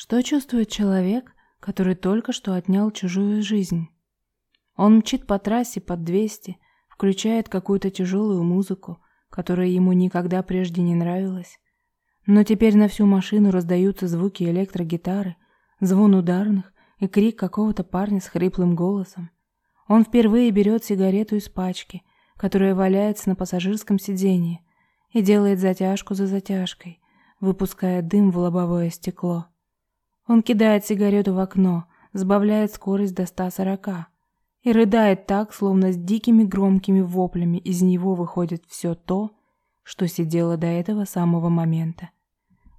Что чувствует человек, который только что отнял чужую жизнь? Он мчит по трассе под 200, включает какую-то тяжелую музыку, которая ему никогда прежде не нравилась. Но теперь на всю машину раздаются звуки электрогитары, звон ударных и крик какого-то парня с хриплым голосом. Он впервые берет сигарету из пачки, которая валяется на пассажирском сиденье, и делает затяжку за затяжкой, выпуская дым в лобовое стекло. Он кидает сигарету в окно, сбавляет скорость до 140 и рыдает так, словно с дикими громкими воплями из него выходит все то, что сидело до этого самого момента.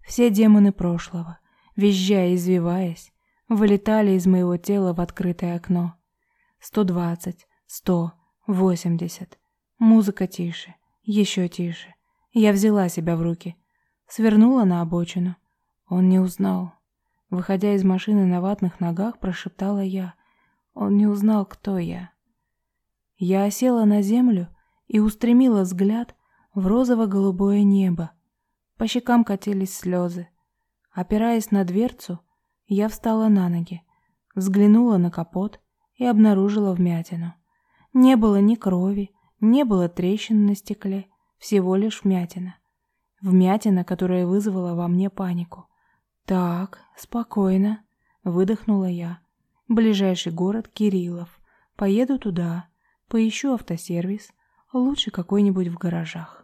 Все демоны прошлого, визжая и извиваясь, вылетали из моего тела в открытое окно. Сто двадцать, сто, восемьдесят. Музыка тише, еще тише. Я взяла себя в руки, свернула на обочину. Он не узнал. Выходя из машины на ватных ногах, прошептала я. Он не узнал, кто я. Я осела на землю и устремила взгляд в розово-голубое небо. По щекам катились слезы. Опираясь на дверцу, я встала на ноги, взглянула на капот и обнаружила вмятину. Не было ни крови, не было трещин на стекле, всего лишь вмятина. Вмятина, которая вызвала во мне панику. «Так, спокойно», — выдохнула я. «Ближайший город — Кириллов. Поеду туда, поищу автосервис, лучше какой-нибудь в гаражах».